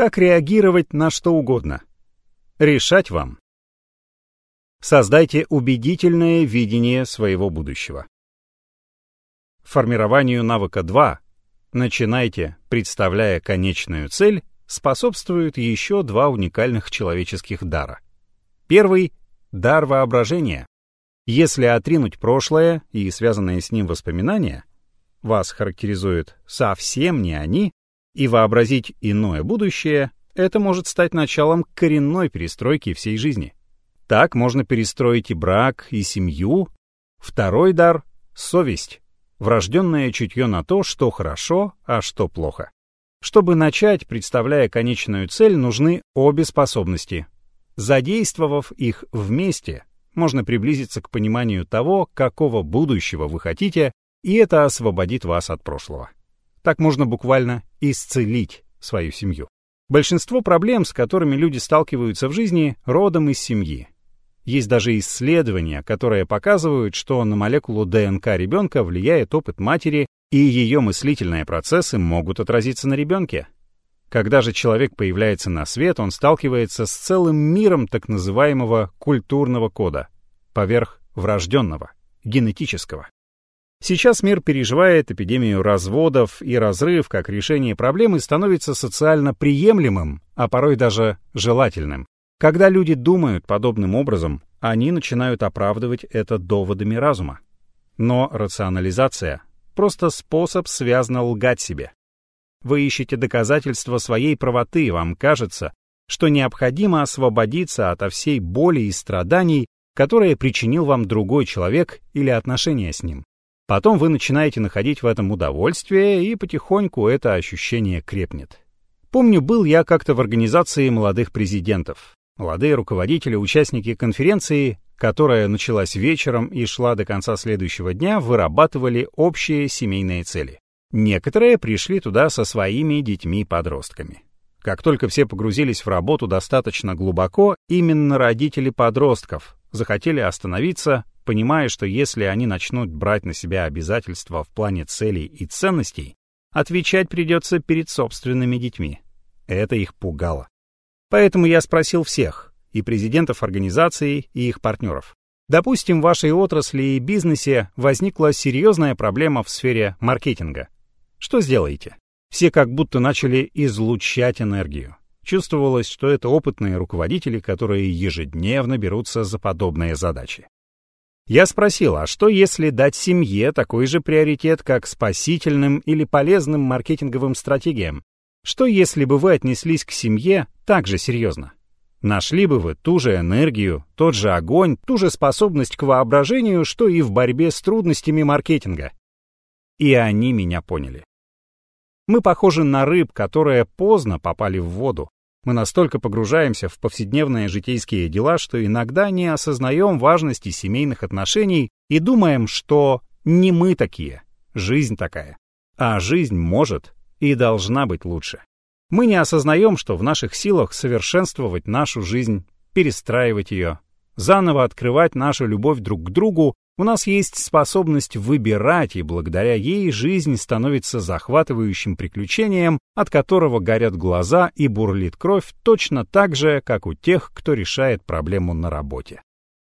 Как реагировать на что угодно? Решать вам. Создайте убедительное видение своего будущего. Формированию навыка 2 «Начинайте, представляя конечную цель» способствуют еще два уникальных человеческих дара. Первый — дар воображения. Если отринуть прошлое и связанные с ним воспоминания, вас характеризуют совсем не они, и вообразить иное будущее, это может стать началом коренной перестройки всей жизни. Так можно перестроить и брак, и семью. Второй дар — совесть, врожденное чутье на то, что хорошо, а что плохо. Чтобы начать, представляя конечную цель, нужны обе способности. Задействовав их вместе, можно приблизиться к пониманию того, какого будущего вы хотите, и это освободит вас от прошлого. Так можно буквально исцелить свою семью. Большинство проблем, с которыми люди сталкиваются в жизни, родом из семьи. Есть даже исследования, которые показывают, что на молекулу ДНК ребенка влияет опыт матери, и ее мыслительные процессы могут отразиться на ребенке. Когда же человек появляется на свет, он сталкивается с целым миром так называемого культурного кода, поверх врожденного, генетического. Сейчас мир переживает эпидемию разводов, и разрыв как решение проблемы становится социально приемлемым, а порой даже желательным. Когда люди думают подобным образом, они начинают оправдывать это доводами разума. Но рационализация — просто способ связно лгать себе. Вы ищете доказательства своей правоты, вам кажется, что необходимо освободиться ото всей боли и страданий, которые причинил вам другой человек или отношения с ним. Потом вы начинаете находить в этом удовольствие, и потихоньку это ощущение крепнет. Помню, был я как-то в организации молодых президентов. Молодые руководители, участники конференции, которая началась вечером и шла до конца следующего дня, вырабатывали общие семейные цели. Некоторые пришли туда со своими детьми-подростками. Как только все погрузились в работу достаточно глубоко, именно родители подростков захотели остановиться, понимая, что если они начнут брать на себя обязательства в плане целей и ценностей, отвечать придется перед собственными детьми. Это их пугало. Поэтому я спросил всех, и президентов организаций, и их партнеров. Допустим, в вашей отрасли и бизнесе возникла серьезная проблема в сфере маркетинга. Что сделаете? Все как будто начали излучать энергию. Чувствовалось, что это опытные руководители, которые ежедневно берутся за подобные задачи. Я спросил, а что если дать семье такой же приоритет, как спасительным или полезным маркетинговым стратегиям? Что если бы вы отнеслись к семье так же серьезно? Нашли бы вы ту же энергию, тот же огонь, ту же способность к воображению, что и в борьбе с трудностями маркетинга. И они меня поняли. Мы похожи на рыб, которые поздно попали в воду. Мы настолько погружаемся в повседневные житейские дела, что иногда не осознаем важности семейных отношений и думаем, что не мы такие, жизнь такая. А жизнь может и должна быть лучше. Мы не осознаем, что в наших силах совершенствовать нашу жизнь, перестраивать ее, заново открывать нашу любовь друг к другу у нас есть способность выбирать, и благодаря ей жизнь становится захватывающим приключением, от которого горят глаза и бурлит кровь точно так же, как у тех, кто решает проблему на работе.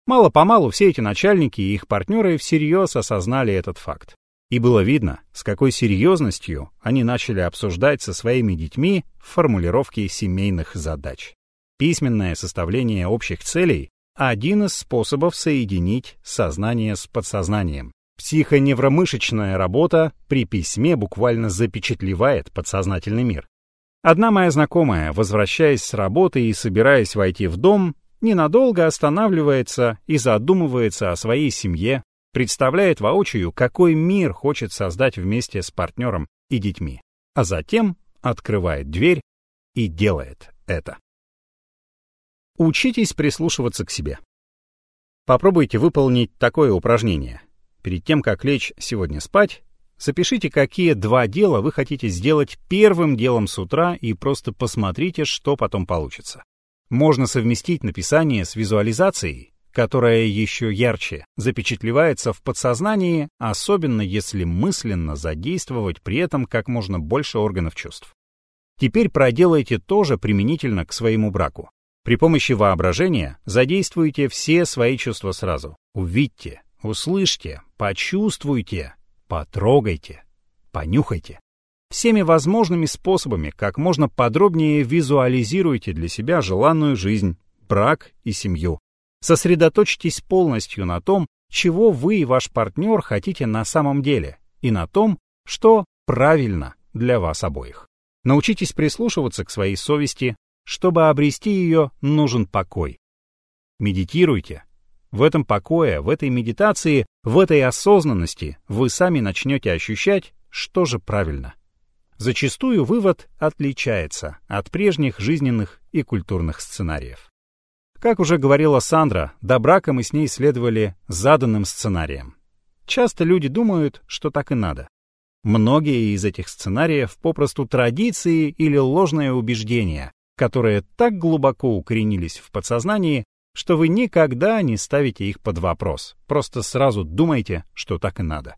Мало-помалу все эти начальники и их партнеры всерьез осознали этот факт. И было видно, с какой серьезностью они начали обсуждать со своими детьми формулировки семейных задач. Письменное составление общих целей один из способов соединить сознание с подсознанием. Психоневромышечная работа при письме буквально запечатлевает подсознательный мир. Одна моя знакомая, возвращаясь с работы и собираясь войти в дом, ненадолго останавливается и задумывается о своей семье, представляет воочию, какой мир хочет создать вместе с партнером и детьми, а затем открывает дверь и делает это. Учитесь прислушиваться к себе. Попробуйте выполнить такое упражнение. Перед тем, как лечь сегодня спать, запишите, какие два дела вы хотите сделать первым делом с утра и просто посмотрите, что потом получится. Можно совместить написание с визуализацией, которая еще ярче запечатлевается в подсознании, особенно если мысленно задействовать при этом как можно больше органов чувств. Теперь проделайте то же применительно к своему браку. При помощи воображения задействуйте все свои чувства сразу. Увидьте, услышьте, почувствуйте, потрогайте, понюхайте. Всеми возможными способами как можно подробнее визуализируйте для себя желанную жизнь, брак и семью. Сосредоточьтесь полностью на том, чего вы и ваш партнер хотите на самом деле, и на том, что правильно для вас обоих. Научитесь прислушиваться к своей совести, чтобы обрести ее, нужен покой. Медитируйте. В этом покое, в этой медитации, в этой осознанности вы сами начнете ощущать, что же правильно. Зачастую вывод отличается от прежних жизненных и культурных сценариев. Как уже говорила Сандра, до брака мы с ней следовали заданным сценариям. Часто люди думают, что так и надо. Многие из этих сценариев попросту традиции или ложное убеждение, которые так глубоко укоренились в подсознании, что вы никогда не ставите их под вопрос, просто сразу думаете, что так и надо.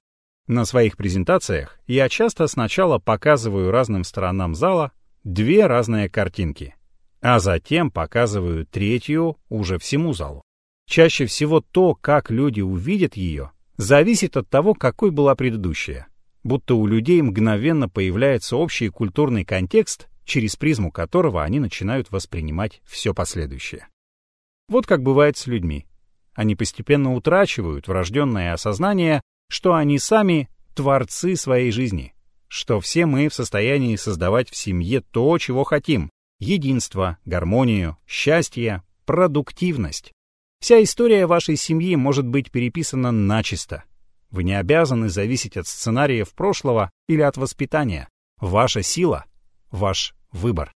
На своих презентациях я часто сначала показываю разным сторонам зала две разные картинки, а затем показываю третью уже всему залу. Чаще всего то, как люди увидят ее, зависит от того, какой была предыдущая. Будто у людей мгновенно появляется общий культурный контекст, через призму которого они начинают воспринимать все последующее. Вот как бывает с людьми. Они постепенно утрачивают врожденное осознание, что они сами творцы своей жизни, что все мы в состоянии создавать в семье то, чего хотим, единство, гармонию, счастье, продуктивность. Вся история вашей семьи может быть переписана начисто. Вы не обязаны зависеть от сценариев прошлого или от воспитания. Ваша сила — ваш выбор.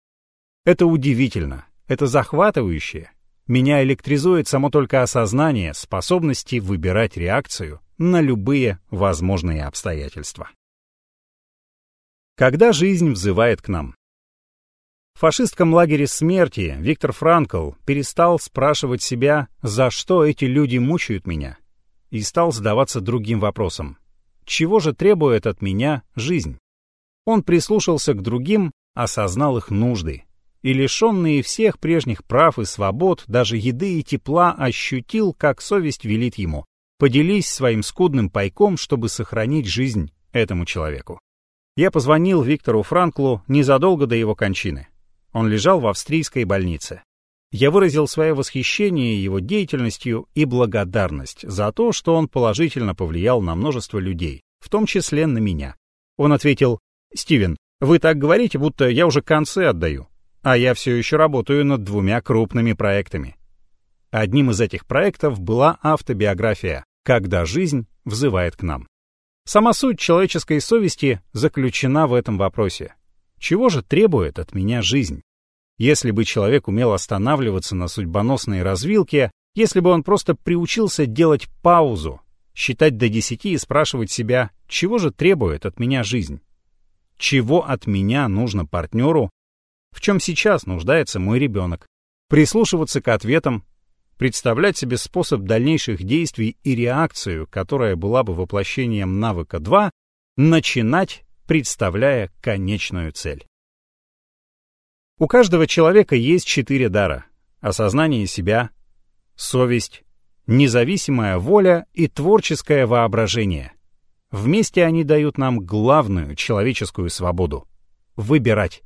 Это удивительно, это захватывающе. Меня электризует само только осознание способности выбирать реакцию на любые возможные обстоятельства. Когда жизнь взывает к нам, в фашистском лагере смерти Виктор Франкл перестал спрашивать себя, за что эти люди мучают меня, и стал задаваться другим вопросом. Чего же требует от меня жизнь? Он прислушался к другим, осознал их нужды, и лишенный всех прежних прав и свобод, даже еды и тепла, ощутил, как совесть велит ему. Поделись своим скудным пайком, чтобы сохранить жизнь этому человеку. Я позвонил Виктору Франклу незадолго до его кончины. Он лежал в австрийской больнице. Я выразил свое восхищение его деятельностью и благодарность за то, что он положительно повлиял на множество людей, в том числе на меня. Он ответил, «Стивен, вы так говорите, будто я уже концы отдаю, а я все еще работаю над двумя крупными проектами». Одним из этих проектов была автобиография «Когда жизнь взывает к нам». Сама суть человеческой совести заключена в этом вопросе. Чего же требует от меня жизнь? Если бы человек умел останавливаться на судьбоносной развилке, если бы он просто приучился делать паузу, считать до десяти и спрашивать себя, чего же требует от меня жизнь? Чего от меня нужно партнеру? В чем сейчас нуждается мой ребенок? Прислушиваться к ответам, представлять себе способ дальнейших действий и реакцию, которая была бы воплощением навыка 2, начинать представляя конечную цель. У каждого человека есть четыре дара — осознание себя, совесть, независимая воля и творческое воображение. Вместе они дают нам главную человеческую свободу — выбирать.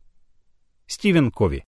Стивен Кови